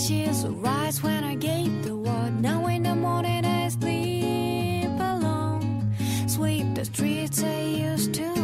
She arise rise when I get the word. Now in the morning I sleep alone. Sweep the streets I used to.